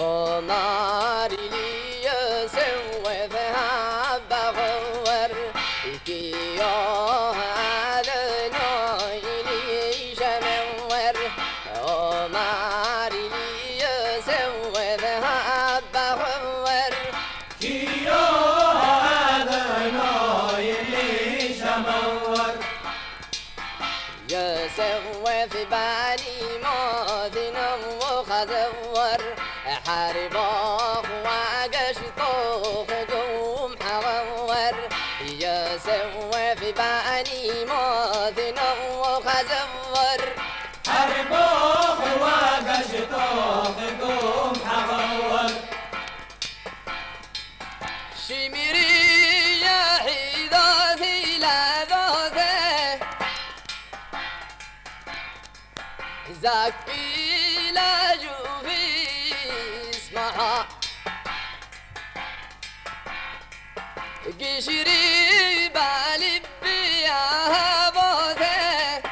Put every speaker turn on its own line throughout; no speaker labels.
عمر لي سوى ذهب غور كيو هذا نايلي شمور عمر لي سوى ذهب غور
كيو هذا نايلي شمور
يا سوى في بالي ماذن حرباخ وعقش طوخ قوم حغور يا سوى في بالي ماذن وخزور
حربوخ وقشطوخ قوم حغور
شمري يا حيداتي لا ذاته. زكي لا اسمعها قشري بالبي يا بوته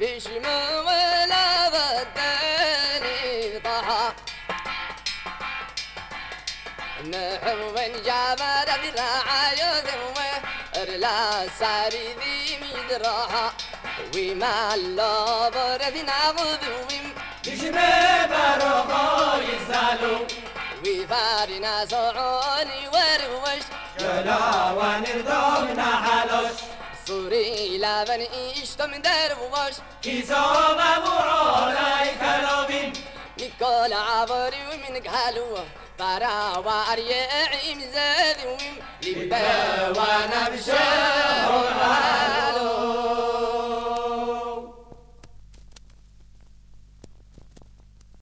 بشم ولا بدني ضحى نحو جابر برعاية ذوه ارلا ساري ذي مدرها وما اللابر ذي نعبد ويم وفارنا صعوني وروش.
شلا ونردوم نحلوش
صوري لابن اشتم دروش.
كيسو مبوعولاي كلوبين
نيكولا عبري ومن قالوا فرا واريا عيم زاد ويم
لبا ونبشه